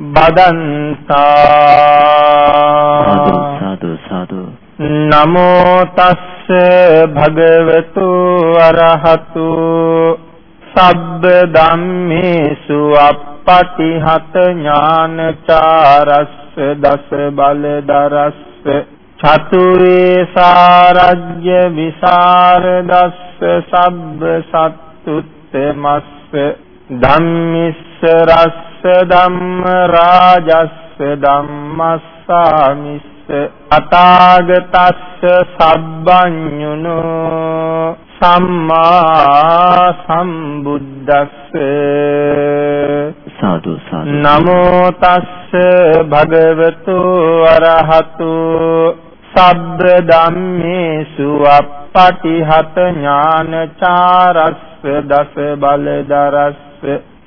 බදන්තා. සාදු සාදු නමෝ තස්ස භගවතු අරහතු. සබ්බ ධම්මේසු අප්පටිහත ඥානචාරස්ස දස බල දරස්ස චතුරේ සාරජ්‍ය විසරදස්ස සබ්බ සත්තුත්තමස්ස. ධම්මිස්ස රස්ස ධම්ම රාජස්ස ධම්මස්සාමිස්ස අතාගතස්ස සබ්බඤුනෝ සම්මා සම්බුද්දස්ස සාදු සාදු. නමෝ තස්ස භගවතු අරහතු සබ්බ ධම්මේසු අප්පටිහත ඥානචාරස්ස දස බලදරස්ස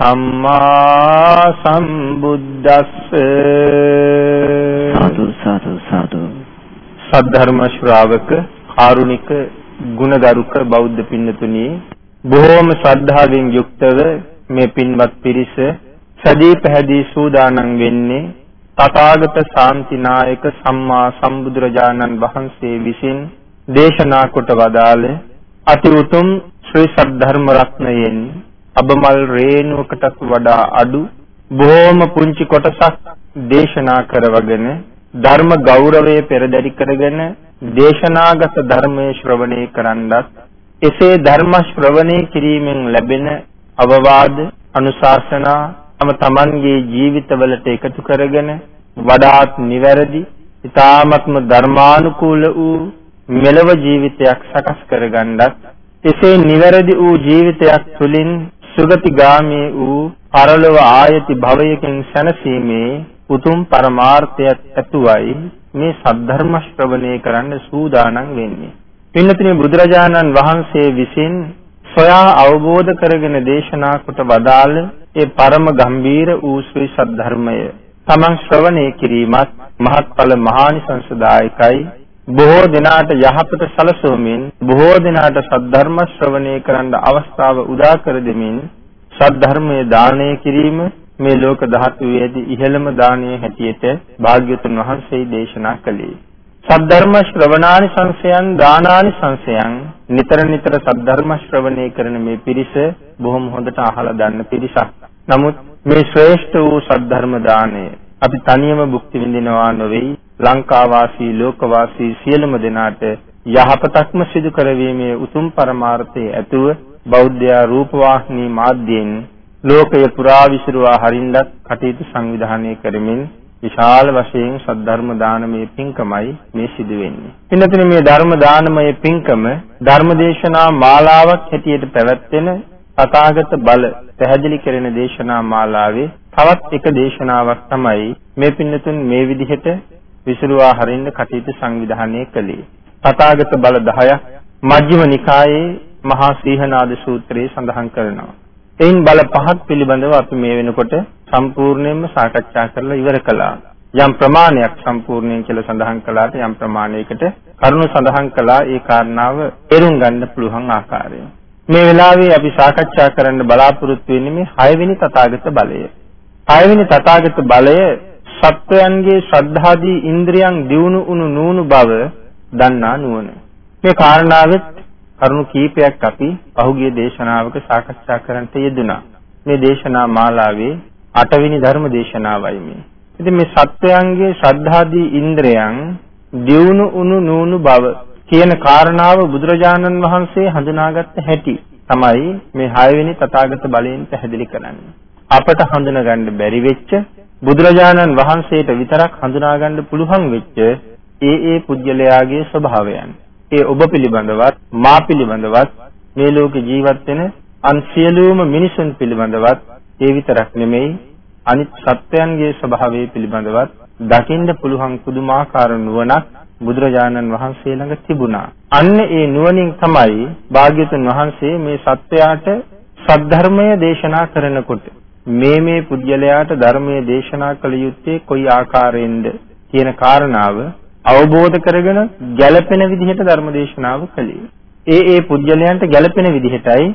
සම්මා සම්බුද්දස්ස. සාදු සාදු සාදු. සද්ධර්ම ශ්‍රාවක කාරුණික ගුණගරුක බෞද්ධ පින්නතුනි බොහෝම ශ්‍රද්ධාවෙන් යුක්තව මේ පින්වත් පිරිස සදී පැහැදී සූදානම් වෙන්නේ තථාගත ශාන්තිනායක සම්මා සම්බුදුරජාණන් වහන්සේ විසින් දේශනා කොට වදාළ අති උතුම් ශ්‍රී සද්ධර්ම රත්නයෙන් අබමල් රේණුවකටත් වඩා අඩු බොහෝම පුංචි කොටසක් දේශනා කරවගෙන ධර්ම ගෞරවය පෙරදරි කරගෙන දේශනාගත ධර්මයේ ශ්‍රවණය කරන්නත් එසේ ධර්ම ශ්‍රවණය කිරීමෙන් ලැබෙන අවවාද අනුශාසනා තම තමන්ගේ ජීවිතවලට එකතු කරගෙන වඩාත් නිවැරදි ඊ타ත්ම ධර්මානුකූල වූ මෙලව ජීවිතයක් සකස් කරගන්නත් එසේ නිවැරදි වූ ජීවිතයක් තුළින් සුගතිගාමී වූ පරලොව ආයති භවයකින් සැනසීමේ උතුම් පරමාර්ථයක් ඇතුවයි මේ සද්ධර්ම ශ්‍රවණය කරන්න සූදානම් වෙන්නේ. පින්නතුනි බුදුරජාණන් වහන්සේ විසින් සොයා අවබෝධ කරගෙන දේශනා කොට වදාළ ඒ පරම ගම්බීර වූ ශ්‍රී සද්ධර්මය තමන් ශ්‍රවණය කිරීමත් මහත්ඵල මහානිසංසදායකයි බොහෝ දිනාට යහපත සලසවමින් බොහෝ දිනාට සද්ධර්ම ශ්‍රවණය කරන්න අවස්ථාව උදා කර දෙමින් සද්ධර්මයේ දානය කිරීම මේ ලෝක ධාතුවේදී ඉහළම දානයේ හැටියට භාග්‍යවතුන් වහන්සේ දේශනා කළේ. සද්ධර්ම ශ්‍රවණානි සංසයන් දානානි සංසයන් නිතර නිතර සද්ධර්ම ශ්‍රවණය කරන මේ පිරිස බොහොම හොඳට අහලා දන්න පිරිසක්. නමුත් මේ ශ්‍රේෂ්ඨ වූ සද්ධර්ම දාණය අපි තනියම භුක්ති විඳිනවා නොවේයි ලංකාවාසී ලෝකවාසී සියලුම දෙනාට යහපතක්ම සිදු කරවීමේ උතුම් පරමාර්ථයේ ඇතුව බෞද්ධ රූපවාහිනී මාධ්‍යයෙන් ලෝකය පුරා විසිරුවා හරින්නත් කටයුතු සංවිධානය කරමින් විශාල වශයෙන් සද්ධර්ම දානමය පින්කමයි මේ සිදු වෙන්නේ. පින්නතුනේ මේ ධර්ම දානමය පින්කම ධර්මදේශනා මාලාවක් හැටියට පැවැත්වෙන තථාගත බල පැහැදිලි කරන දේශනා මාලාවේ තවත් එක දේශනාවක් තමයි මේ පින්නතුන් මේ විදිහට විසුරුවා හරින්න කටයුතු සංවිධානය කළේ. තථාගත බල 10ක් මජ්ක්‍ධිම නිකායේ මහා සීහනාද සූත්‍රයේ සඳහන් කරනවා. එයින් බල පහක් පිළිබඳව අපි මේ වෙනකොට සම්පූර්ණයෙන්ම සාකච්ඡා කරලා ඉවර කළා. යම් ප්‍රමාණයක් සම්පූර්ණයෙන් කියලා සඳහන් කළාට යම් ප්‍රමාණයකට කරුණු සඳහන් කළා ඒ කාරණාව තේරුම් ගන්න පුළුවන් ආකාරය. මේ වෙලාවේ අපි සාකච්ඡා කරන්න බලාපොරොත්තු වෙන්නේ මේ 6 වෙනි තථාගත බලය. 6 වෙනි තථාගත බලය සත්වයන්ගේ ශ්‍රද්ධාදී ඉන්ද්‍රියන් දියුණු වුණු නූණු බව දන්නා නුවණ. මේ කාරණාවෙත් කරුණු කීපයක් අපි පහුගිය දේශනාවක සාකච්ඡා කරන්නට යෙදුනා. මේ දේශනා මාලාවේ 8 වෙනි ධර්ම දේශනාවයි මේ. ඉතින් මේ සත්වයන්ගේ ශ්‍රද්ධාදී ඉන්ද්‍රයන් දියුණු උණු නූණු බව කියන කාරණාව බුදුරජාණන් වහන්සේ හඳුනාගත්ත හැටි තමයි මේ 6 වෙනි තථාගත බලයෙන් පැහැදිලි කරන්නේ. අපට හඳුනගන්න බැරි වෙච්ච බුදුරජාණන් වහන්සේට විතරක් හඳුනා ගන්න පුළුවන් වෙච්ච ඒ ඒ පුජ්‍යලයාගේ ස්වභාවයන්. ඒ ඔබ පිළිබඳවත් මා පිළිබඳවත් මේ ලෝකේ ජීවත් වෙන අන් සියලුම මිනිසුන් පිළිබඳවත් ඒ විතරක් නෙමෙයි අනිත් සත්වයන්ගේ ස්වභාවය පිළිබඳවත් දකින්න පුළුවන් පුදුමාකාර නුවණක් බුදුරජාණන් වහන්සේ ළඟ තිබුණා. අන්න ඒ නුවණින් තමයි භාග්‍යතුන් වහන්සේ මේ සත්වයාට සද්ධර්මය දේශනා කරනකොට මේ මේ පුද්ගලයාට ධර්මයේ දේශනා කළ යුත්තේ කොයි ආකාරයෙන්ද කියන කාරණාව අවබෝධ කරගෙන ගැළපෙන විදිහට ධර්ම දේශනාව කළේ. ඒ ඒ පුජ්‍යලයන්ට ගැළපෙන විදිහටයි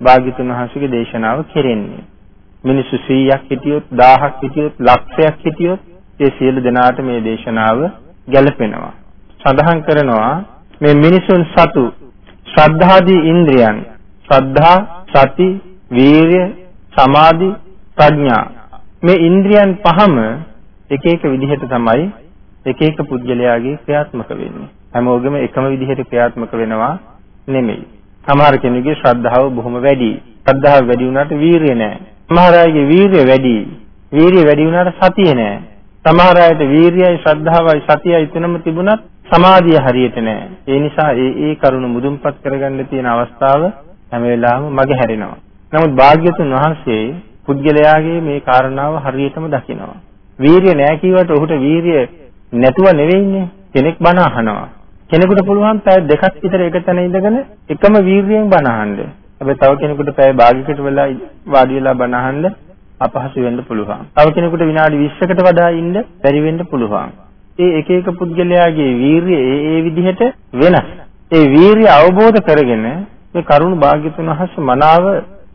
භාග්‍යතුන් වහන්සේගේ දේශනාව කෙරෙන්නේ. මිනිස්සු 100ක් හිටියොත් 1000ක් හිටියොත් ලක්ෂයක් හිටියොත් ඒ සියලු දෙනාට මේ දේශනාව ගැළපෙනවා. සඳහන් කරනවා මේ මිනිසුන් සතු ශ්‍රද්ධාදී ඉන්ද්‍රියන් ශ්‍රද්ධා, සති, වීර්ය, සමාධි, ප්‍රඥා මේ ඉන්ද්‍රියන් පහම එක එක විදිහට තමයි එක එක පුද්ගලයාගේ ක්‍රියාත්මක වෙන්නේ. හැමෝගෙම එකම විදිහට ක්‍රියාත්මක වෙනවා නෙමෙයි. සමහර කෙනෙකුගේ ශ්‍රද්ධාව බොහොම වැඩි. ශ්‍රද්ධාව වැඩි වුණාට වීරිය නැහැ. සමහර අයගේ වීරිය වැඩි. වීරිය වැඩි වුණාට සතිය නැහැ. සමහර අයට වීරියයි ශ්‍රද්ධාවයි සතියයි තුනම තිබුණත් සමාධිය හරියට නැහැ. ඒ නිසා ඒ ඒ කරුණ මුදුන්පත් කරගන්න තියෙන අවස්ථාව හැම වෙලාවෙම මගේ හැරෙනවා. නමුත් භාග්‍යතුන් වහන්සේ පුද්ගලයාගේ මේ කාරණාව හරියටම දකිනවා. වීරිය නැහැ කියවට ඔහුට වීරිය නැතුව නෙවෙයිනේ කෙනෙක් බණ අහනවා. කෙනෙකුට පුළුවන් පැය දෙකක් විතර එක තැන ඉඳගෙන එකම වීර්යයෙන් බණ අහන්න. හැබැයි තව කෙනෙකුට පැය භාගයකට වෙලා වාඩි වෙලා බණ අහන්න අපහසු වෙන්න පුළුවන්. තව කෙනෙකුට විනාඩි 20කට වඩා ඉන්න බැරි වෙන්න පුළුවන්. ඒ එක එක පුද්ගලයාගේ වීරිය ඒ ඒ විදිහට වෙනස්. ඒ වීරිය අවබෝධ කරගෙන මේ කරුණ භාග්‍යතුන් වහන්සේ මනාව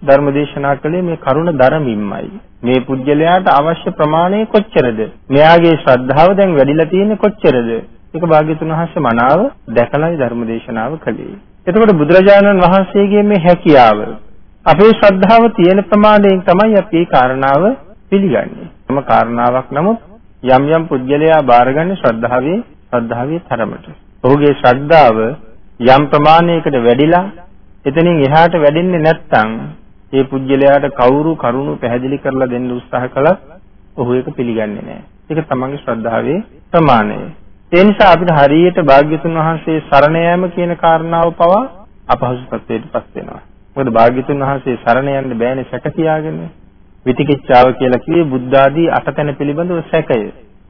ධර්මදේශනා කළේ මේ කරුණ ධර්මින්මයි. මේ පුජ්‍යලයාට අවශ්‍ය ප්‍රමාණය කොච්චරද? මෙයාගේ ශ්‍රද්ධාව දැන් වැඩිලා තියෙන්නේ කොච්චරද? ඒක භාග්‍යතුන් වහන්සේ මනාව දැකලායි ධර්මදේශනාව කළේ. එතකොට බුදුරජාණන් වහන්සේගේ මේ හැකියාව අපේ ශ්‍රද්ධාව තියෙන ප්‍රමාණයෙන් තමයි අපි මේ කාරණාව පිළිගන්නේ. තම කාරණාවක් නමුත් යම් යම් පුජ්‍යලයා බාරගන්නේ ශ්‍රද්ධාවේ ශ්‍රද්ධාවේ තරමට. ඔහුගේ ශ්‍රද්ධාව යම් ප්‍රමාණයකට වැඩිලා එතනින් එහාට වැඩෙන්නේ නැත්නම් ඒ පුජ්‍යලයාට කවුරු කරුණු පැහැදිලි කරලා දෙන්න උත්සාහ කළත් ඔහු ඒක පිළිගන්නේ නැහැ. ඒක තමන්ගේ ශ්‍රද්ධාවේ ප්‍රමාණය. ඒ නිසා අපිට හරියට භාග්‍යතුන් වහන්සේ සරණ යාම කියන කාරණාව පවා අපහසු තත්ත්වයකටපත් වෙනවා. මොකද භාග්‍යතුන් වහන්සේ සරණ යන්න බෑනේ සැක තියාගෙන. විතිකිච්ඡාව කියලා කිව්වේ බුද්ධ ආදී අටතැන පිළිබඳව සැකය.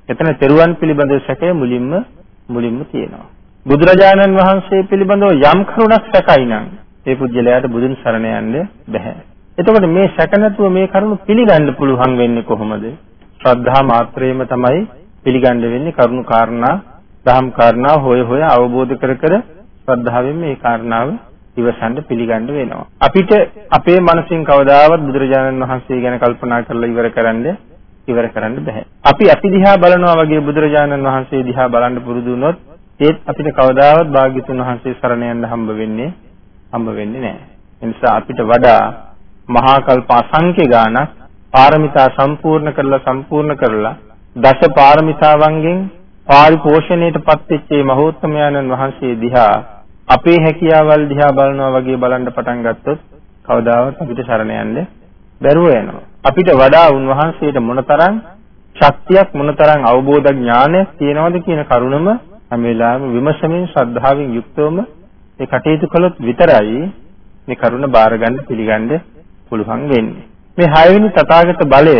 එතන තෙරුවන් පිළිබඳව සැකය මුලින්ම මුලින්ම තියෙනවා. බුදුරජාණන් වහන්සේ පිළිබඳව යම් කරුණක් සැකයි නම් ඒ පුජ්‍යලයාට බුදුන් සරණ යන්න බෑ. එතකොට මේ සැක නැතුව මේ කරුණු පිළිගන්න පුළුවන් වෙන්නේ කොහොමද? ශ්‍රද්ධා මාත්‍රේම තමයි පිළිගන්න වෙන්නේ කරුණු කාරණා, දහම් කාරණා හොය හොය අවබෝධ කර කර ශ්‍රද්ධාවෙන් මේ කාරණාව ඉවසන්න පිළිගන්න වෙනවා. අපිට අපේ මනසින් කවදාවත් බුදුරජාණන් වහන්සේ ගැන කල්පනා කරලා ඉවර කරන්න ඉවර කරන්න බෑ. අපි අපි දිහා බලනවා වගේ බුදුරජාණන් වහන්සේ දිහා බලන්න පුරුදු වුණොත් ඒත් අපිට කවදාවත් භාග්‍යතුන් වහන්සේ සරණ යන්න හම්බ වෙන්නේ හම්බ වෙන්නේ නැහැ. ඒ නිසා අපිට වඩා මහා කල්ප අසංඛ්‍ය ගානක් පාරමිතා සම්පූර්ණ කරලා සම්පූර්ණ කරලා දස පාරමිතාවන්ගෙන් පරිපෝෂණයටපත් වෙච්ච මේ මහෝත්තමයන්න් වහන්සේ දිහා අපේ හැකියාවල් දිහා බලනවා වගේ බලන්න පටන් ගත්තොත් කවදාවත් අපිට සරණ යන්න බැරුව යනවා. අපිට වඩා උන්වහන්සේට මොනතරම් ශක්තියක් මොනතරම් අවබෝධ ඥානයක් තියෙනවද කියන කරුණම හැම වෙලාවෙම විමසමින් ශ්‍රද්ධාවෙන් යුක්තවම මේ කටයුතු කළොත් විතරයි මේ කරුණ බාරගන්න පිළිගන්න පුළුවන් වෙන්නේ. මේ හයවෙනි තථාගත බලය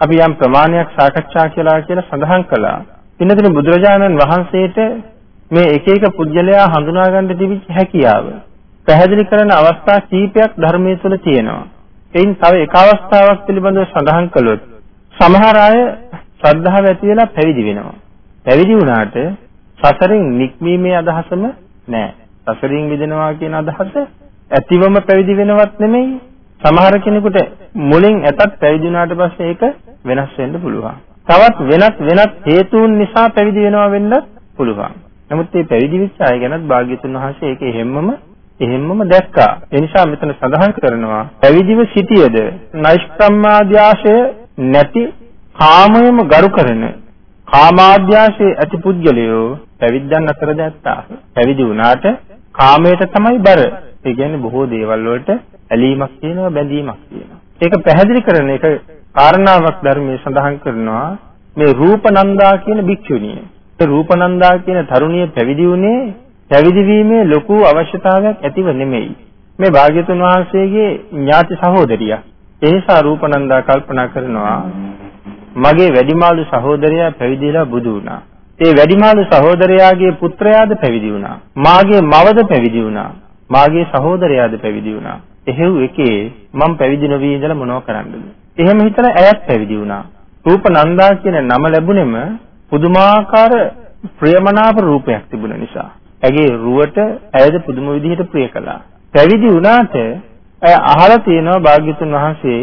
අපි යම් ප්‍රමාණයක් සාකච්ඡා කළා කියලා සඳහන් කළා. ඉන්නදින බුදුරජාණන් වහන්සේට මේ එක එක පුජ්‍යලයා හඳුනා ගන්න තිබිච්ච හැකියාව පැහැදිලි කරන අවස්ථා කීපයක් ධර්මයේ තුල තියෙනවා. එයින් තව එක අවස්ථාවක් පිළිබඳව සඳහන් කළොත් සමහර අය ශ්‍රද්ධාව ඇති වෙලා පැවිදි වෙනවා. පැවිදි වුණාට සසරින් නික්මීමේ අදහසම නැහැ. සසරින් මිදෙනවා කියන අදහස ඇතිවම පැවිදි වෙනවත් නෙමෙයි. සමහර කෙනෙකුට මුලින් ඇතත් පැවිදි වුණාට පස්සේ ඒක වෙනස් වෙන්න පුළුවන්. තවත් වෙනත් වෙනත් හේතුන් නිසා පැවිදි වෙනවා වෙන්නත් පුළුවන්. නමුත් මේ පැවිදි වෙච්ච අය ගැනත් භාග්‍යතුන් වහන්සේ ඒක එහෙම්මම එහෙම්මම දැක්කා. ඒ නිසා මෙතන සඳහන් කරනවා පැවිදිව සිටියේද නෛෂ්ක්‍රම්මාද්‍යාශය නැති කාමයම ගරු කරන කාමාද්‍යාශයේ ඇති පුද්ගලයෝ පැවිද්දන් අතර දැත්තා. පැවිදි වුණාට කාමයට තමයි බර. ඒ කියන්නේ බොහෝ දේවල් වලට ඇලීමක් තියෙනවා බැඳීමක් තියෙනවා. ඒක පැහැදිලි කරන එක කාරණාවක් ධර්මයේ සඳහන් කරනවා මේ රූපනන්දා කියන භික්ෂුණිය. ඒ රූපනන්දා කියන තරුණිය පැවිදි වුණේ පැවිදි වීමේ ලොකු අවශ්‍යතාවයක් ඇතිව නෙමෙයි. මේ භාග්‍යතුන් වහන්සේගේ ඥාති සහෝදරිය. ඒ නිසා රූපනන්දා කල්පනා කරනවා මගේ වැඩිමාළු සහෝදරයා පැවිදිලා බුදු වුණා. ඒ වැඩිමාළු සහෝදරයාගේ පුත්‍රයාද පැවිදි වුණා. මාගේ මවද පැවිදි වුණා. මාගේ සහෝදරයාද පැවිදි වුණා. එහෙව් එකේ මම පැවිදි නොවී ඉඳලා මොනව කරන්නද? එහෙම හිතලා ඇයත් පැවිදි වුණා. රූපනන්දා කියන නම ලැබුණෙම පුදුමාකාර ප්‍රියමනාප රූපයක් තිබුණ නිසා. ඇගේ රුවට ඇයද පුදුම විදිහට ප්‍රිය කළා. පැවිදි වුණාට ඇය අහලා තියෙනවා භාග්‍යතුන් වහන්සේ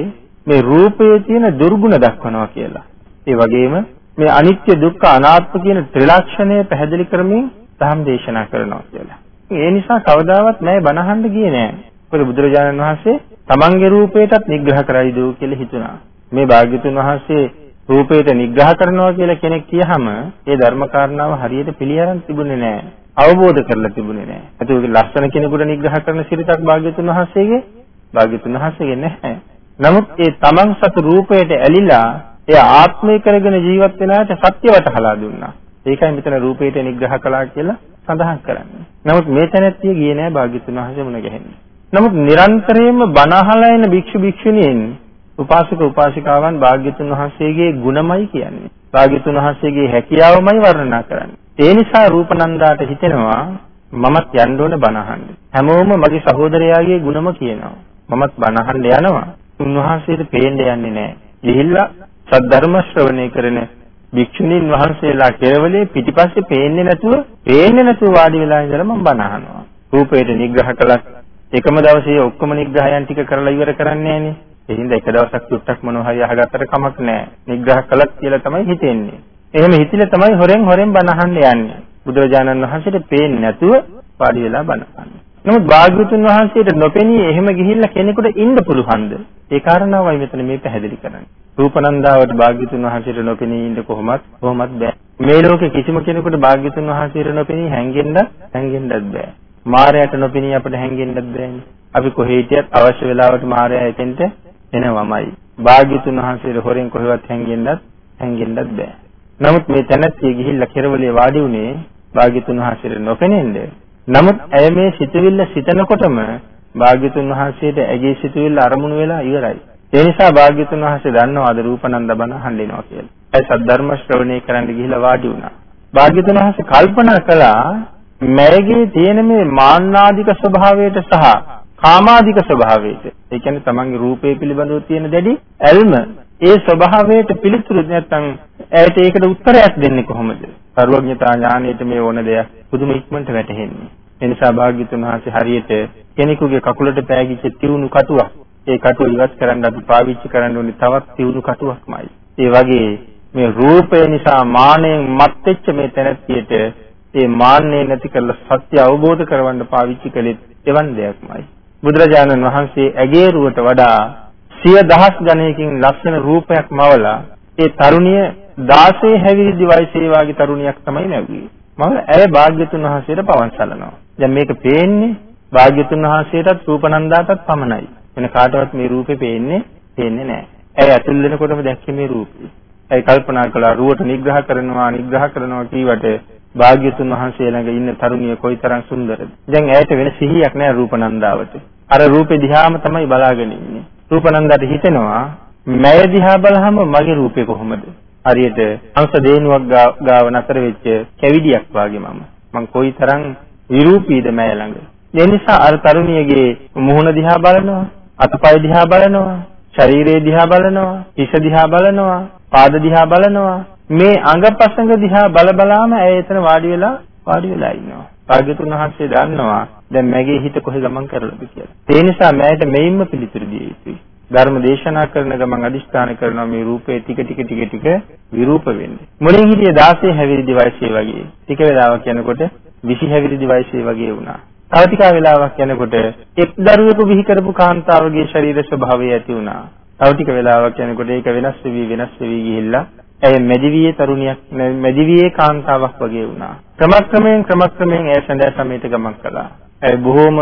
මේ රූපයේ තියෙන දුර්ගුණ දක්වනවා කියලා. ඒ වගේම මේ අනිත්‍ය දුක්ඛ අනාත්ම කියන ත්‍රිලක්ෂණය පැහැදිලි කරමින් ධම් දේශනා කරනවා කියලා. ඒ නිසා කවදාවත් නෑ බනහන්න ගියේ නෑ. මොකද බුදුරජාණන් වහන්සේ තමන්ගේ රූපයටත් නිග්‍රහ කරයිද කියලා හිතුණා. මේ භාග්‍යතුන් වහන්සේ රූපයට නිග්‍රහ කරනවා කියලා කෙනෙක් කියහම ඒ ධර්ම කාරණාව හරියට පිළිඅරන් තිබුණේ නෑ. අවබෝධ කරලා තිබුණේ නෑ. ඒක ලස්සන කෙනෙකුට නිග්‍රහ කරන සිරිතක් භාග්‍යතුන් වහන්සේගේ භාග්‍යතුන් වහන්සේගේ නැහැ. නමුත් ඒ තමන් සතු රූපයට ඇලිලා ඒ ආත්මය කරගෙන ජීවත් වෙන අයට සත්‍ය වටහලා දුන්නා. ඒකයි මෙතන රූපයට නිග්‍රහ කළා කියලා සඳහන් කරන්නේ. නමුත් මේ තැනැත්තිය ගියේ නෑ භාග්‍යතුන් වහන්සේ මුණ ගැහෙන්නේ. නමුත් නිරන්තරයෙන්ම බණ අහලා එන භික්ෂු භික්ෂුණීන් උපාසක උපාසිකාවන් භාග්‍යතුන් වහන්සේගේ ගුණමයි කියන්නේ. භාග්‍යතුන් වහන්සේගේ හැකියාවමයි වර්ණනා කරන්නේ. ඒ නිසා රූපනන්දාට හිතෙනවා මමත් යන්න ඕන බණ අහන්න. හැමෝම මගේ සහෝදරයාගේ ගුණම කියනවා. මමත් බණ අහන්න යනවා. උන්වහන්සේට පේන්න යන්නේ නැහැ. ගිහිල්ලා සද්ධර්ම ශ්‍රවණය කරන භික්ෂුණීන් වහන්සේලා කෙරවලේ පිටිපස්සේ පේන්නේ නැතුව පේන්නේ නැතුව වාඩි වෙලා ඉඳලා මම බණ අහනවා. රූපයට නිග්‍රහ කළත් එකම දවසේ ඔක්කොම නිග්‍රහයන් ටික කරලා ඉවර කරන්නේ නැහනේ. ඒ හින්දා එක දවසක් චුට්ටක් මොනවා හරි අහගත්තට කමක් නැහැ. නිග්‍රහ කළත් කියලා තමයි හිතෙන්නේ. එහෙම හිතිලා තමයි හොරෙන් හොරෙන් බණ අහන්න යන්නේ. බුදුරජාණන් වහන්සේට පේන්නේ නැතුව වාඩි වෙලා බණ අහන්නේ. නමුත් භාග්‍යවතුන් වහන්සේට නොපෙනී එහෙම ගිහිල්ලා කෙනෙකුට ඉන්න පුළුවන්ද? ඒ කාරණාවයි මෙතන මේ පැහැදිලි කරන්නේ. රූපනන්දාවට භාග්‍යවතුන් වහන්සේට නොපෙනී ඉන්න කොහොමත් කොහොමත් බෑ. මේ ලෝකේ කිසිම කෙනෙකුට භාග්‍යවතුන් වහන්සේට නොපෙනී හැංගෙන්න හැංගෙන්නත් බෑ. මායයට නොපෙනී අපිට හැංගෙන්නත් බෑනේ. අපි කොහේ හිටියත් අවශ්‍ය වෙලාවට මායя එතෙන්ට එනවමයි. භාග්‍යතුන් වහන්සේට හොරෙන් කොහෙවත් හැංගෙන්නත් හැංගෙන්නත් බෑ. නමුත් මේ තැනැත්තිය ගිහිල්ලා කෙරවලේ වාඩි උනේ භාග්‍යතුන් වහන්සේට නොපෙනෙන්න. නමුත් ඇය මේ සිතුවිල්ල සිතනකොටම භාග්‍යතුන් වහන්සේට ඇගේ සිතුවිල්ල අරමුණු වෙලා ඉවරයි. ඒ නිසා භාග්‍යතුන් වහන්සේ දන්නවාද රූපනන්ද බණ අහන්නවා කියලා. ඇය සද්ධර්ම ශ්‍රවණය කරන්න ගිහිල්ලා වාඩි වුණා. භාග්‍යතුන් වහන්සේ කල්පනා කළා මෑගේ තියෙන මේ මාන්නාධික ස්වභාවයට සහ කාමාධික ස්වභාවයට ඒ කියන්නේ තමන්ගේ රූපය පිළිබඳව තියෙන දැඩි ඇල්ම ඒ ස්වභාවයට පිළිතුරු නැත්නම් ඇයට ඒකට උත්තරයක් දෙන්නේ කොහොමද? සර්වඥතා ඥාණයට මේ ඕන දෙයක් පුදුම ඉක්මනට වැටහෙන්නේ. ඒ නිසා භාග්‍යතුන් වහන්සේ හරියට කෙනෙකුගේ කකුලට පෑගිච්ච තියුණු කටුවක් ඒ කටුව ඉවත් කරන්න අපි පාවිච්චි කරන්න ඕනේ තවත් තියුණු කටුවක්මයි. ඒ වගේ මේ රූපය නිසා මානෙන් මත් වෙච්ච මේ තැනැත්තියට ඒ මාන්නේ නැති කරලා සත්‍ය අවබෝධ කරවන්න පාවිච්චි කළේ එවන් දෙයක්මයි. බුදුරජාණන් වහන්සේ ඇගේරුවට වඩා සිය දහස් ගණයකින් ලස්සන රූපයක් මවලා ඒ තරුණිය 16 හැවිරිදි වයසේ වාගේ තරුණියක් තමයි නැවුවේ. මම ඇය භාග්‍යතුන් වහන්සේට පවන් සලනවා. දැන් මේක පේන්නේ භාග්‍යතුන් වහන්සේටත් රූපනන්දාටත් පමණයි. වෙන කාටවත් මේ රූපේ පේන්නේ පේන්නේ නැහැ. ඇය ඇතුල් වෙනකොටම දැක්කේ මේ රූපේ. ඒ කල්පනා කළා රුවට නිග්‍රහ කරනවා නිග්‍රහ කරනවා කීවට භාග්‍යතුන් වහන්සේ ළඟ ඉන්න තරුණිය කොයිතරම් සුන්දරද. දැන් ඇයට වෙන සිහියක් නැහැ රූපනන්දාවට. අර රූපේ දිහාම තමයි බලාගෙන ඉන්නේ. රූපනන්දාට හිතෙනවා මය දිහා බලහම මගේ රූපේ කොහොමද? හරියට අංශ දේනුවක් ගාව නතර වෙච්ච කැවිඩියක් වාගේ මම. මං කොයිතරම් විරූපීද මය ළඟ. ඒ නිසා අර තරුණියගේ මුහුණ දිහා බලනවා, අතපය දිහා බලනවා, ශරීරය දිහා බලනවා, හිස දිහා බලනවා, පාද දිහා බලනවා. මේ අංගපසංග දිහා බල බලාම ඇය එතන වාඩි වෙලා වාඩි වෙලා ඉන්නවා. භාග්‍යතුන් වහන්සේ දන්නවා දැන් මගේ හිත කොහෙ ගමන් කරලාද කියලා. ඒ නිසා මෑයට මෙයින්ම පිළිතුරු දිය යුතුයි. ධර්ම දේශනා කරන ගමන් අදිෂ්ඨාන කරනවා මේ රූපේ ටික ටික ටික ටික විරූප වෙන්නේ. මුලින් හිටිය 16 හැවිරිදි වයසේ වගේ. ටික වෙලාවක් යනකොට 20 හැවිරිදි වයසේ වගේ වුණා. තව ටික වෙලාවක් යනකොට එක් දරුවෙකු බිහි කරපු කාන්තාවගේ ශරීර ස්වභාවය ඇති වුණා. තව ටික වෙලාවක් යනකොට ඒක වෙනස් වෙවි වෙනස් වෙවි ගිහිල්ලා ඇය මැදිවියේ තරුණියක් මැදිවියේ කාන්තාවක් වගේ වුණා. ක්‍රමක්‍රමයෙන් ක්‍රමක්‍රමයෙන් ඇය සඳහා සමීප ගමන් කළා. ඇය බොහෝම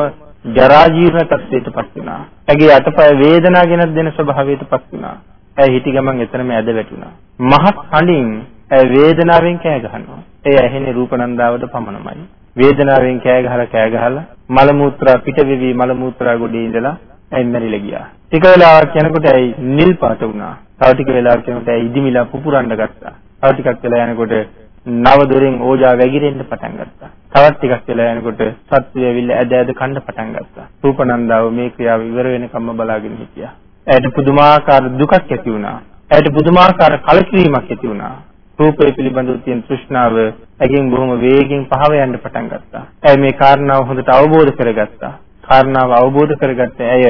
ජරා ජීර්ණ තත්ත්වයටපත් වුණා. ඇගේ අතපය වේදනා ගෙනත් දෙන ස්වභාවයටපත් වුණා. ඇය හිටි ගමන් එතනම ඇද වැටුණා. මහත් හඬින් ඇය වේදනාවෙන් කෑ ගහනවා. ඒ ඇහෙන්නේ රූපනන්දාවට පමණමයි. වේදනාවෙන් කෑ ගහලා කෑ ගහලා මල මුත්‍රා පිට වෙවි මල මුත්‍රා ගොඩේ ඉඳලා ඇයි මැරිලා ගියා. ටික වෙලාවක් යනකොට ඇයි නිල් පාට වුණා. තව ටික වෙලාවක් යනකොට ඇයි ඉදිමිලා පුපුරන්න ගත්තා. තව ටිකක් වෙලා යනකොට නව දොරෙන් ඕජා වැగిරෙන්න පටන් ගත්තා. තවත් ටිකක් වෙලා යනකොට සත්වය ඇවිල්ලා ඇද ඇද කන්න පටන් ගත්තා. රූපනන්දාව මේ ක්‍රියාව ඉවර වෙනකම්ම බලාගෙන හිටියා. ඇයට පුදුමාකාර දුකක් ඇති වුණා. ඇයට පුදුමාකාර කලකිරීමක් ඇති වුණා. රූපය පිළිබඳව තියෙන තෘෂ්ණාව ඇගෙන් බොහොම වේගෙන් පහව යන්න පටන් ගත්තා. ඇය මේ කාරණාව හොඳට අවබෝධ කරගත්තා. කාරණාව අවබෝධ කරගත්ත ඇය